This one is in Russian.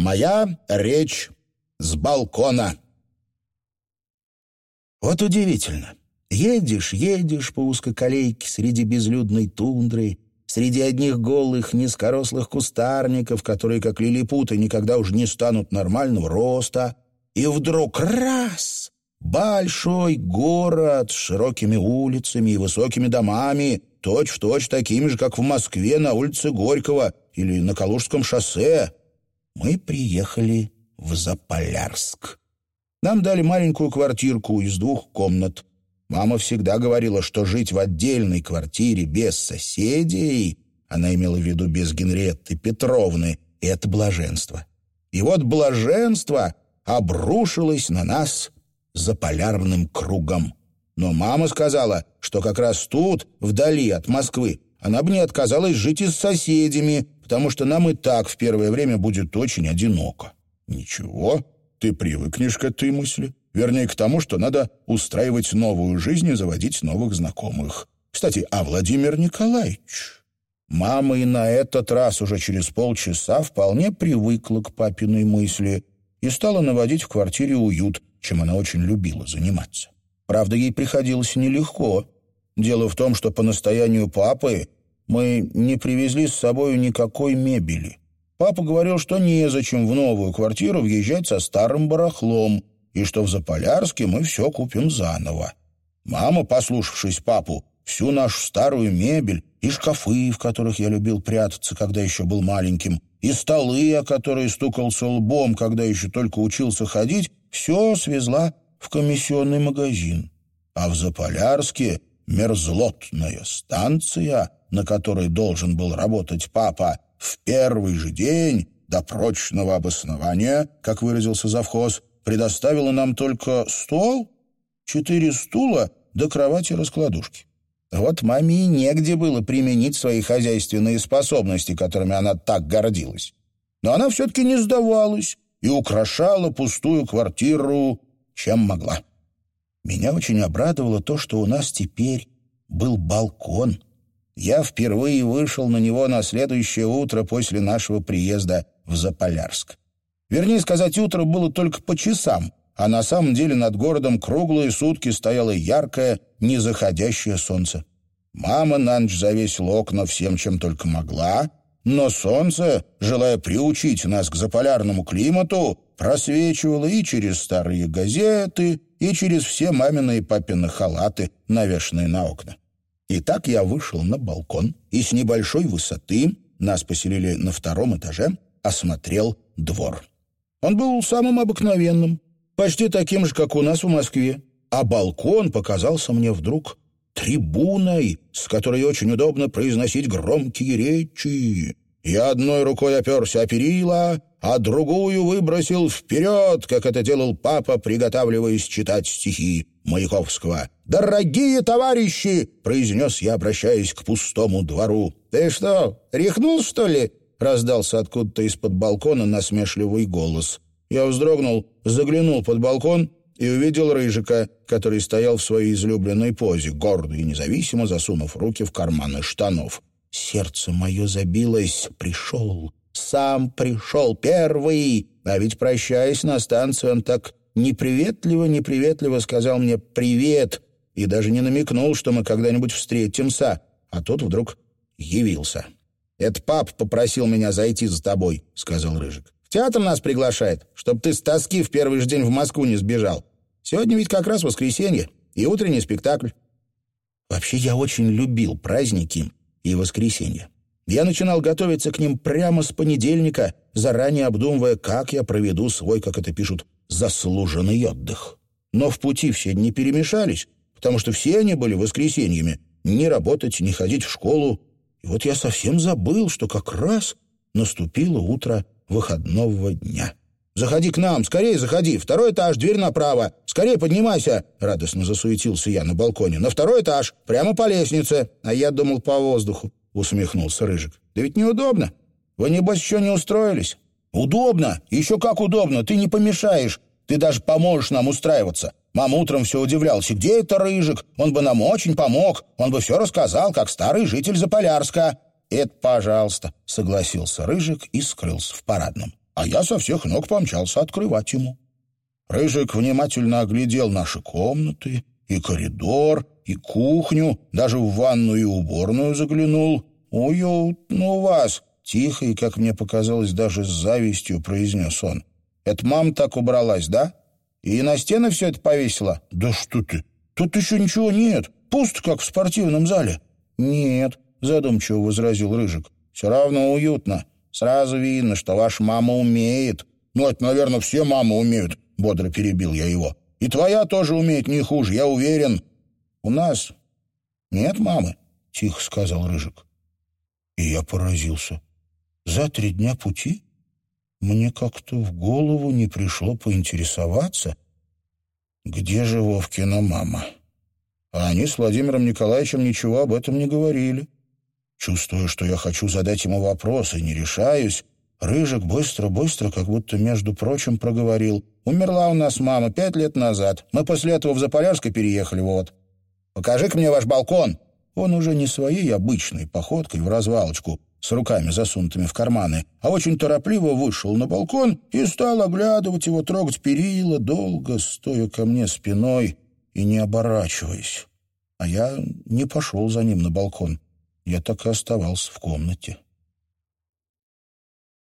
Моя речь с балкона. Вот удивительно. Едешь, едешь по узкоколейке среди безлюдной тундры, среди одних голых низкорослых кустарников, которые, как лилипуты, никогда уже не станут нормального роста, и вдруг раз — большой город с широкими улицами и высокими домами, точь-в-точь точь такими же, как в Москве на улице Горького или на Калужском шоссе. Мы приехали в Заполярск. Нам дали маленькую квартирку из двух комнат. Мама всегда говорила, что жить в отдельной квартире без соседей, она имела в виду без Генриетты Петровны, это блаженство. И вот блаженство обрушилось на нас заполярным кругом. Но мама сказала, что как раз тут, вдали от Москвы, она бы не отказалась жить и с соседями, потому что нам и так в первое время будет очень одиноко. Ничего, ты привыкнешь к этой мысли. Вернее, к тому, что надо устраивать новую жизнь и заводить новых знакомых. Кстати, а Владимир Николаевич? Мама и на этот раз уже через полчаса вполне привыкла к папиной мысли и стала наводить в квартире уют, чем она очень любила заниматься. Правда, ей приходилось нелегко. Дело в том, что по настоянию папы мы не привезли с собой никакой мебели. Папа говорил, что незачем в новую квартиру въезжать со старым барахлом, и что в Заполярске мы все купим заново. Мама, послушавшись папу, всю нашу старую мебель, и шкафы, в которых я любил прятаться, когда еще был маленьким, и столы, о которые стукался лбом, когда еще только учился ходить, все свезла в комиссионный магазин. А в Заполярске мерзлотная станция, на которой должен был работать папа, в первый же день до прочного обоснования, как выразился завхоз, предоставила нам только стол, четыре стула до кровати-раскладушки. Вот маме и негде было применить свои хозяйственные способности, которыми она так гордилась. Но она все-таки не сдавалась и украшала пустую квартиру чем могла. Меня очень обрадовало то, что у нас теперь был балкон. Я впервые вышел на него на следующее утро после нашего приезда в Заполярск. Вернее сказать, утро было только по часам, а на самом деле над городом круглые сутки стояло яркое, незаходящее солнце. Мама на ночь завесила окна всем, чем только могла, но солнце, желая приучить нас к заполярному климату, просвечивало и через старые газеты, и через все мамины и папины халаты, навешанные на окна. И так я вышел на балкон и с небольшой высоты, нас поселили на втором этаже, осмотрел двор. Он был самым обыкновенным, почти таким же, как у нас в Москве, а балкон показался мне вдруг трибуной, с которой очень удобно произносить громкие речи. Я одной рукой оперся о перила, а другую выбросил вперед, как это делал папа, приготавливаясь читать стихи Маяковского. «Дорогие товарищи!» — произнес я, обращаясь к пустому двору. «Ты что, рехнул, что ли?» — раздался откуда-то из-под балкона насмешливый голос. Я вздрогнул, заглянул под балкон и увидел Рыжика, который стоял в своей излюбленной позе, гордо и независимо засунув руки в карманы штанов. Сердце мое забилось. Пришел. Сам пришел первый. А ведь, прощаясь на станции, он так неприветливо-неприветливо сказал мне «привет» и даже не намекнул, что мы когда-нибудь встретимся. А тут вдруг явился. «Это пап попросил меня зайти за тобой», — сказал Рыжик. «В театр нас приглашает, чтобы ты с тоски в первый же день в Москву не сбежал. Сегодня ведь как раз воскресенье и утренний спектакль». Вообще я очень любил праздники, и воскресенье. Я начинал готовиться к ним прямо с понедельника, заранее обдумывая, как я проведу свой, как это пишут, заслуженный отдых. Но в пути все дни перемешались, потому что все они были воскресеньями. Ни работать, ни ходить в школу. И вот я совсем забыл, что как раз наступило утро выходного дня. «Заходи к нам, скорее заходи! Второй этаж, дверь направо! Скорее поднимайся!» Радостно засуетился я на балконе. «На второй этаж, прямо по лестнице!» А я думал по воздуху, усмехнулся Рыжик. «Да ведь неудобно! Вы, небось, еще не устроились?» «Удобно! Еще как удобно! Ты не помешаешь! Ты даже поможешь нам устраиваться!» Мама утром все удивлялась. «Где это Рыжик? Он бы нам очень помог! Он бы все рассказал, как старый житель Заполярска!» «Это пожалуйста!» — согласился Рыжик и скрылся в парадном. А я со всех ног помчался открывать ему. Рыжик внимательно оглядел наши комнаты, и коридор, и кухню, даже в ванную и уборную заглянул. «Уютно у вас!» — тихо и, как мне показалось, даже с завистью произнес он. «Это мама так убралась, да? И на стены все это повесила?» «Да что ты! Тут еще ничего нет. Пусто, как в спортивном зале». «Нет», — задумчиво возразил Рыжик. «Все равно уютно. Сразу видно, что ваша мама умеет». «Ну, это, наверное, все мамы умеют», — бодро перебил я его. «И твоя тоже умеет не хуже, я уверен». «У нас нет мамы», — тихо сказал Рыжик. И я поразился. За три дня пути мне как-то в голову не пришло поинтересоваться, где же Вовкина мама. А они с Владимиром Николаевичем ничего об этом не говорили. Чувствуя, что я хочу задать ему вопрос и не решаюсь, Рыжик быстро-быстро, как будто, между прочим, проговорил. «Умерла у нас мама пять лет назад. Мы после этого в Заполярск переехали, вот. Покажи-ка мне ваш балкон». Он уже не своей обычной походкой в развалочку, с руками засунутыми в карманы, а очень торопливо вышел на балкон и стал оглядывать его, трогать перила, долго стоя ко мне спиной и не оборачиваясь. А я не пошел за ним на балкон. Я так и оставался в комнате.